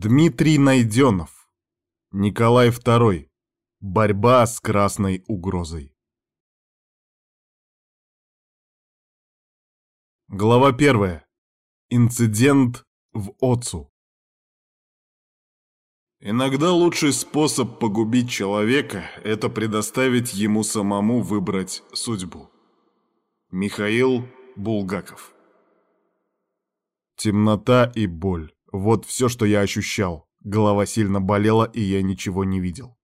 Дмитрий Найденов. Николай II. Борьба с красной угрозой. Глава первая. Инцидент в Отцу. Иногда лучший способ погубить человека – это предоставить ему самому выбрать судьбу. Михаил Булгаков. Темнота и боль. Вот все, что я ощущал. Голова сильно болела, и я ничего не видел.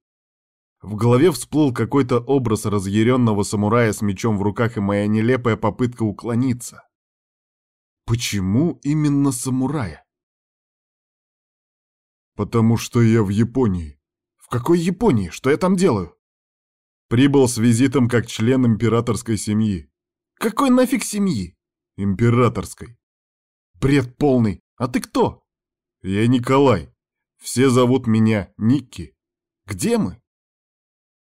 В голове всплыл какой-то образ разъяренного самурая с мечом в руках и моя нелепая попытка уклониться. Почему именно самурая? Потому что я в Японии. В какой Японии? Что я там делаю? Прибыл с визитом как член императорской семьи. Какой нафиг семьи? Императорской. Бред полный. А ты кто? Я Николай. Все зовут меня Никки. Где мы?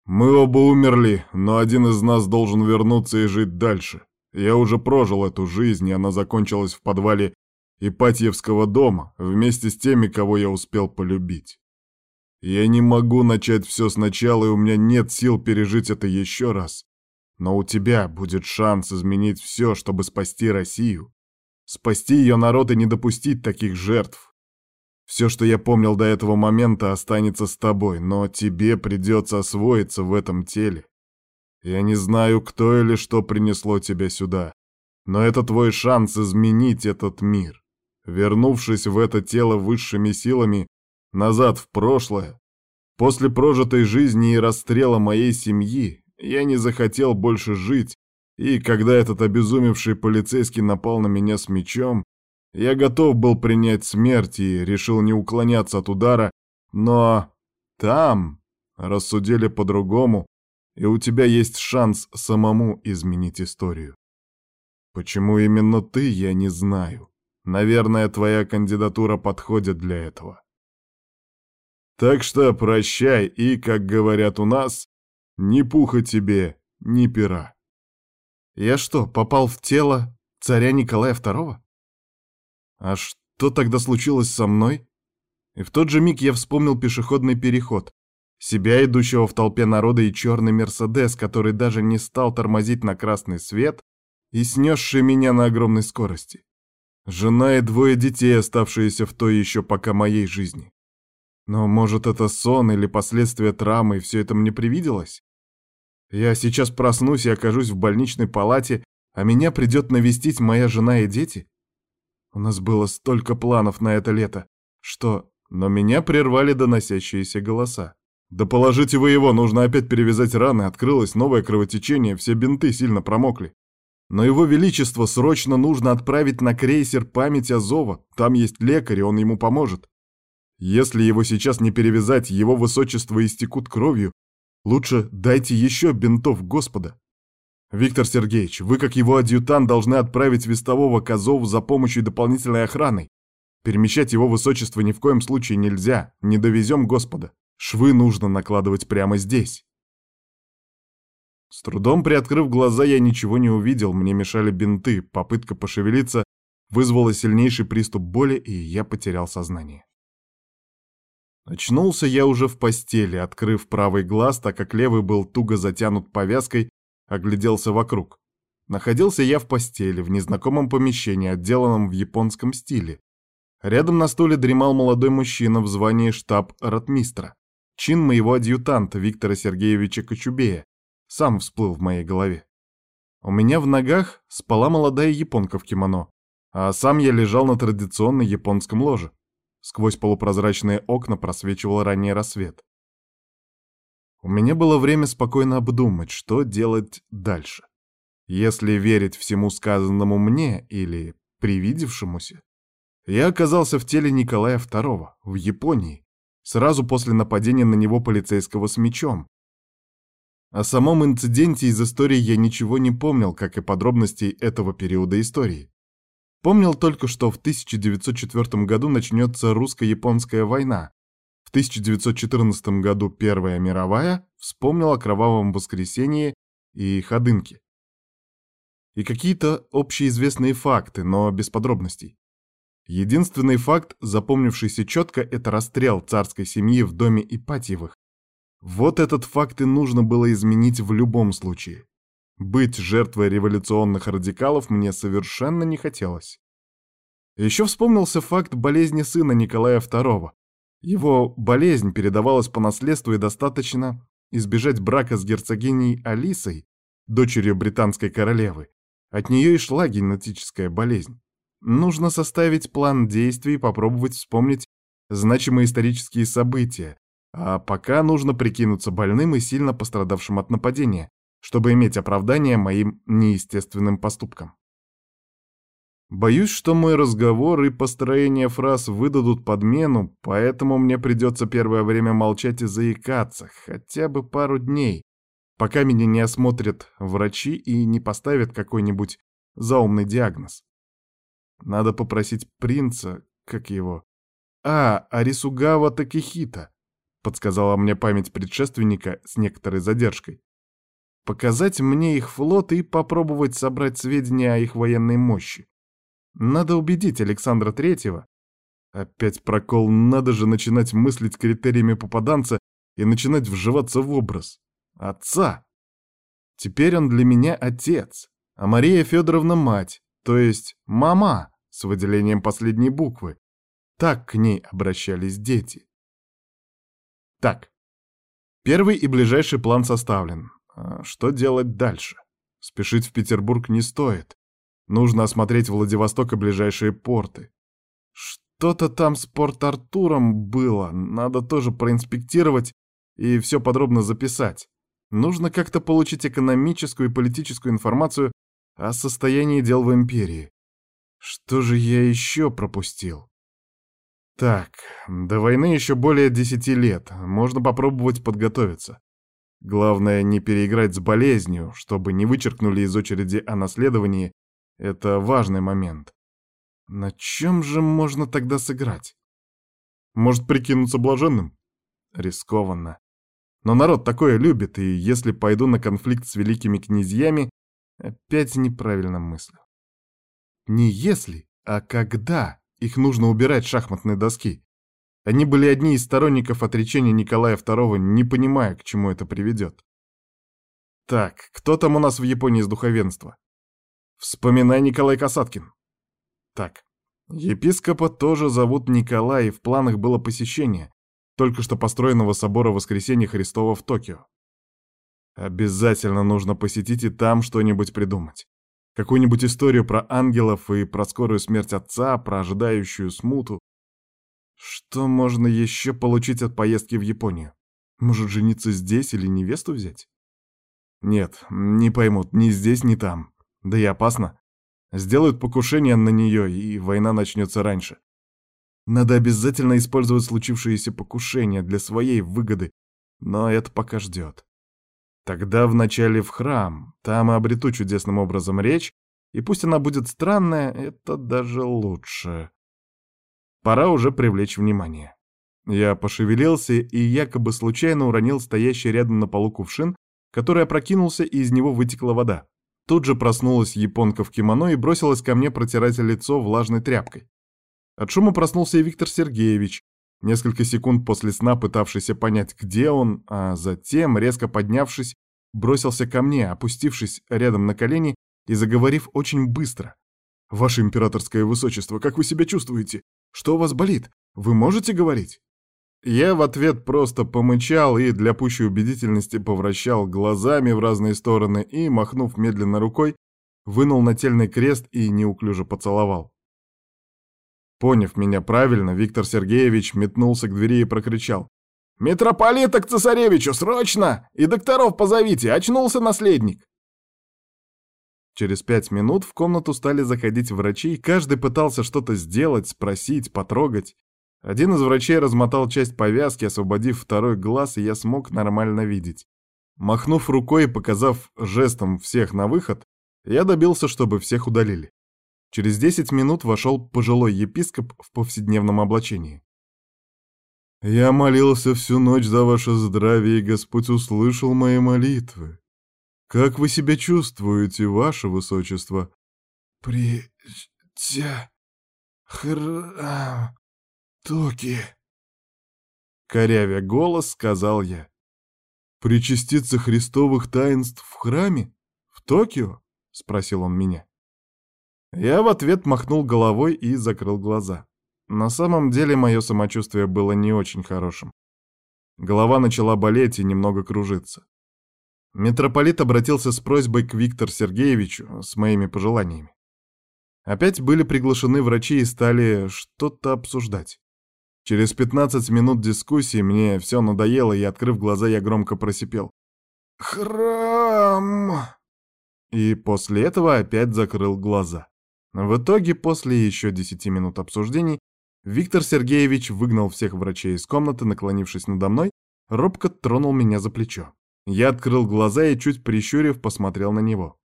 Мы оба умерли, но один из нас должен вернуться и жить дальше. Я уже прожил эту жизнь, и она закончилась в подвале Ипатьевского дома вместе с теми, кого я успел полюбить. Я не могу начать все сначала, и у меня нет сил пережить это еще раз. Но у тебя будет шанс изменить все, чтобы спасти Россию. Спасти ее народ и не допустить таких жертв. Все, что я помнил до этого момента, останется с тобой, но тебе придется освоиться в этом теле. Я не знаю, кто или что принесло тебя сюда, но это твой шанс изменить этот мир. Вернувшись в это тело высшими силами, назад в прошлое, после прожитой жизни и расстрела моей семьи, я не захотел больше жить, и когда этот обезумевший полицейский напал на меня с мечом, я готов был принять смерть и решил не уклоняться от удара, но там рассудили по-другому, и у тебя есть шанс самому изменить историю. Почему именно ты, я не знаю. Наверное, твоя кандидатура подходит для этого. Так что прощай и, как говорят у нас, ни пуха тебе, ни пера. Я что, попал в тело царя Николая II? А что тогда случилось со мной? И в тот же миг я вспомнил пешеходный переход. Себя, идущего в толпе народа, и черный Мерседес, который даже не стал тормозить на красный свет и снесший меня на огромной скорости. Жена и двое детей, оставшиеся в той еще пока моей жизни. Но, может, это сон или последствия травмы, и все это мне привиделось? Я сейчас проснусь и окажусь в больничной палате, а меня придет навестить моя жена и дети? У нас было столько планов на это лето, что... Но меня прервали доносящиеся голоса. «Да положите вы его, нужно опять перевязать раны, открылось новое кровотечение, все бинты сильно промокли. Но его величество срочно нужно отправить на крейсер память Азова, там есть лекарь, и он ему поможет. Если его сейчас не перевязать, его высочество истекут кровью. Лучше дайте еще бинтов Господа. «Виктор Сергеевич, вы, как его адъютант, должны отправить вестового к Азову за помощью дополнительной охраны. Перемещать его высочество ни в коем случае нельзя, не довезем Господа. Швы нужно накладывать прямо здесь». С трудом приоткрыв глаза, я ничего не увидел, мне мешали бинты, попытка пошевелиться вызвала сильнейший приступ боли, и я потерял сознание. Очнулся я уже в постели, открыв правый глаз, так как левый был туго затянут повязкой Огляделся вокруг. Находился я в постели, в незнакомом помещении, отделанном в японском стиле. Рядом на стуле дремал молодой мужчина в звании штаб-ротмистра. Чин моего адъютанта Виктора Сергеевича Кочубея сам всплыл в моей голове. У меня в ногах спала молодая японка в кимоно, а сам я лежал на традиционной японском ложе. Сквозь полупрозрачные окна просвечивал ранний рассвет. У меня было время спокойно обдумать, что делать дальше. Если верить всему сказанному мне или привидевшемуся, я оказался в теле Николая II, в Японии, сразу после нападения на него полицейского с мечом. О самом инциденте из истории я ничего не помнил, как и подробностей этого периода истории. Помнил только, что в 1904 году начнется русско-японская война, в 1914 году Первая мировая вспомнил о кровавом воскресенье и Ходынке. И какие-то общеизвестные факты, но без подробностей. Единственный факт, запомнившийся четко, это расстрел царской семьи в доме Ипатьевых. Вот этот факт и нужно было изменить в любом случае. Быть жертвой революционных радикалов мне совершенно не хотелось. Еще вспомнился факт болезни сына Николая II. Его болезнь передавалась по наследству и достаточно избежать брака с герцогиней Алисой, дочерью британской королевы. От нее и шла генетическая болезнь. Нужно составить план действий и попробовать вспомнить значимые исторические события, а пока нужно прикинуться больным и сильно пострадавшим от нападения, чтобы иметь оправдание моим неестественным поступкам. Боюсь, что мой разговор и построение фраз выдадут подмену, поэтому мне придется первое время молчать и заикаться, хотя бы пару дней, пока меня не осмотрят врачи и не поставят какой-нибудь заумный диагноз. Надо попросить принца, как его... А, Арисугава Такихита, подсказала мне память предшественника с некоторой задержкой. Показать мне их флот и попробовать собрать сведения о их военной мощи. Надо убедить Александра Третьего. Опять прокол, надо же начинать мыслить критериями попаданца и начинать вживаться в образ. Отца. Теперь он для меня отец, а Мария Федоровна мать, то есть мама, с выделением последней буквы. Так к ней обращались дети. Так, первый и ближайший план составлен. А что делать дальше? Спешить в Петербург не стоит. Нужно осмотреть Владивосток и ближайшие порты. Что-то там с Порт-Артуром было, надо тоже проинспектировать и все подробно записать. Нужно как-то получить экономическую и политическую информацию о состоянии дел в империи. Что же я еще пропустил? Так, до войны еще более десяти лет, можно попробовать подготовиться. Главное, не переиграть с болезнью, чтобы не вычеркнули из очереди о наследовании. Это важный момент. На чем же можно тогда сыграть? Может, прикинуться блаженным? Рискованно. Но народ такое любит, и если пойду на конфликт с великими князьями, опять неправильно мыслю. Не если, а когда их нужно убирать с шахматной доски. Они были одни из сторонников отречения Николая II, не понимая, к чему это приведет. Так, кто там у нас в Японии из духовенства? Вспоминай Николай Касаткин. Так, епископа тоже зовут Николай, и в планах было посещение только что построенного собора Воскресения Христова в Токио. Обязательно нужно посетить и там что-нибудь придумать. Какую-нибудь историю про ангелов и про скорую смерть отца, про ожидающую смуту. Что можно еще получить от поездки в Японию? Может, жениться здесь или невесту взять? Нет, не поймут, ни здесь, ни там. Да и опасно. Сделают покушение на нее, и война начнется раньше. Надо обязательно использовать случившееся покушение для своей выгоды, но это пока ждет. Тогда вначале в храм, там и обрету чудесным образом речь, и пусть она будет странная, это даже лучше. Пора уже привлечь внимание. Я пошевелился и якобы случайно уронил стоящий рядом на полу кувшин, который опрокинулся, и из него вытекла вода. Тут же проснулась японка в кимоно и бросилась ко мне протирать лицо влажной тряпкой. От шума проснулся и Виктор Сергеевич, несколько секунд после сна пытавшийся понять, где он, а затем, резко поднявшись, бросился ко мне, опустившись рядом на колени и заговорив очень быстро. «Ваше императорское высочество, как вы себя чувствуете? Что у вас болит? Вы можете говорить?» Я в ответ просто помычал и для пущей убедительности повращал глазами в разные стороны и, махнув медленно рукой, вынул нательный крест и неуклюже поцеловал. Поняв меня правильно, Виктор Сергеевич метнулся к двери и прокричал. «Митрополита к цесаревичу, срочно! И докторов позовите, очнулся наследник!» Через пять минут в комнату стали заходить врачи, и каждый пытался что-то сделать, спросить, потрогать. Один из врачей размотал часть повязки, освободив второй глаз, и я смог нормально видеть. Махнув рукой и показав жестом всех на выход, я добился, чтобы всех удалили. Через 10 минут вошел пожилой епископ в повседневном облачении. «Я молился всю ночь за ваше здравие, и Господь услышал мои молитвы. Как вы себя чувствуете, ваше высочество?» «При... тя...» Храм... Токи... Корявя голос, сказал я. «Причаститься христовых таинств в храме? В Токио?» — спросил он меня. Я в ответ махнул головой и закрыл глаза. На самом деле мое самочувствие было не очень хорошим. Голова начала болеть и немного кружиться. Митрополит обратился с просьбой к Виктору Сергеевичу с моими пожеланиями. Опять были приглашены врачи и стали что-то обсуждать. Через 15 минут дискуссии мне все надоело, и, открыв глаза, я громко просипел. «Храм!» И после этого опять закрыл глаза. В итоге, после еще 10 минут обсуждений, Виктор Сергеевич выгнал всех врачей из комнаты, наклонившись надо мной, робко тронул меня за плечо. Я открыл глаза и, чуть прищурив, посмотрел на него.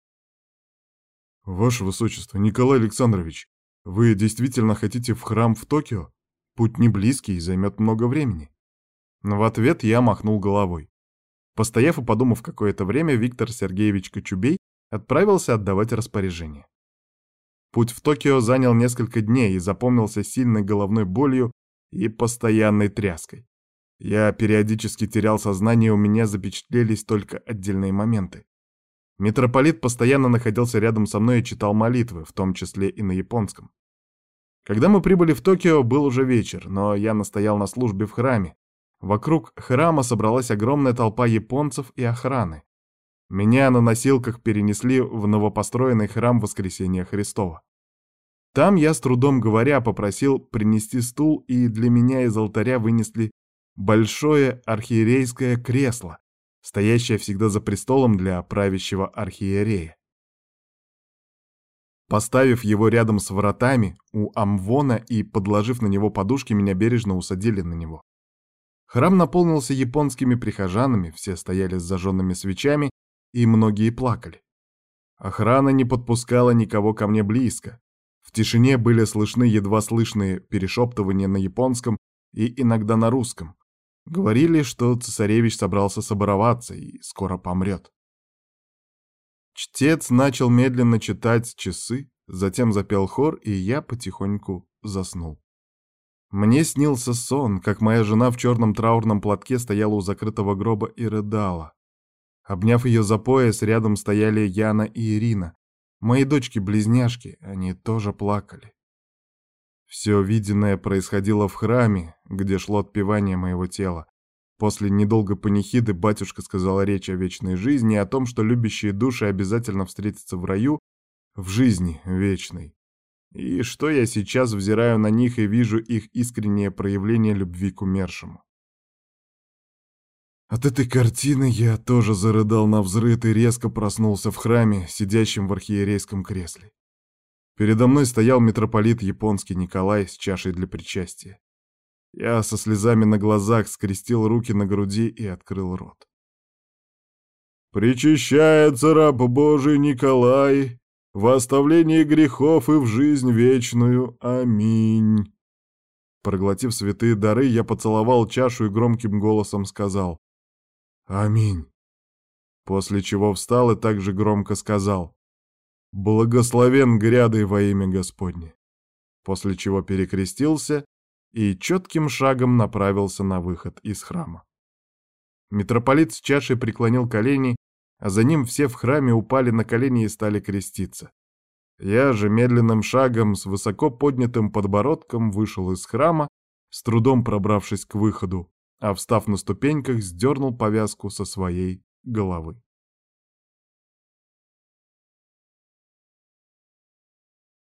«Ваше Высочество, Николай Александрович, вы действительно хотите в храм в Токио? Путь не близкий и займет много времени». Но в ответ я махнул головой. Постояв и подумав какое-то время, Виктор Сергеевич Кочубей отправился отдавать распоряжение. Путь в Токио занял несколько дней и запомнился сильной головной болью и постоянной тряской. Я периодически терял сознание, у меня запечатлелись только отдельные моменты. Митрополит постоянно находился рядом со мной и читал молитвы, в том числе и на японском. Когда мы прибыли в Токио, был уже вечер, но я настоял на службе в храме. Вокруг храма собралась огромная толпа японцев и охраны. Меня на носилках перенесли в новопостроенный храм Воскресения Христова. Там я, с трудом говоря, попросил принести стул, и для меня из алтаря вынесли большое архиерейское кресло, стоящее всегда за престолом для правящего архиерея. Поставив его рядом с вратами у Амвона и подложив на него подушки, меня бережно усадили на него. Храм наполнился японскими прихожанами, все стояли с зажженными свечами, и многие плакали. Охрана не подпускала никого ко мне близко. В тишине были слышны едва слышные перешептывания на японском и иногда на русском. Говорили, что цесаревич собрался собороваться и скоро помрет. Чтец начал медленно читать часы, затем запел хор, и я потихоньку заснул. Мне снился сон, как моя жена в черном траурном платке стояла у закрытого гроба и рыдала. Обняв ее за пояс, рядом стояли Яна и Ирина. Мои дочки-близняшки, они тоже плакали. Все виденное происходило в храме, где шло отпевание моего тела. После недолгой панихиды батюшка сказал речь о вечной жизни и о том, что любящие души обязательно встретятся в раю, в жизни вечной. И что я сейчас взираю на них и вижу их искреннее проявление любви к умершему. От этой картины я тоже зарыдал на взрыт и резко проснулся в храме, сидящем в архиерейском кресле. Передо мной стоял митрополит японский Николай с чашей для причастия. Я со слезами на глазах скрестил руки на груди и открыл рот. «Причащается раб Божий Николай в оставлении грехов и в жизнь вечную. Аминь». Проглотив святые дары, я поцеловал чашу и громким голосом сказал «Аминь». После чего встал и также громко сказал «Благословен грядой во имя Господне», после чего перекрестился и четким шагом направился на выход из храма. Митрополит с чашей преклонил колени, а за ним все в храме упали на колени и стали креститься. Я же медленным шагом с высоко поднятым подбородком вышел из храма, с трудом пробравшись к выходу, а встав на ступеньках, сдернул повязку со своей головы.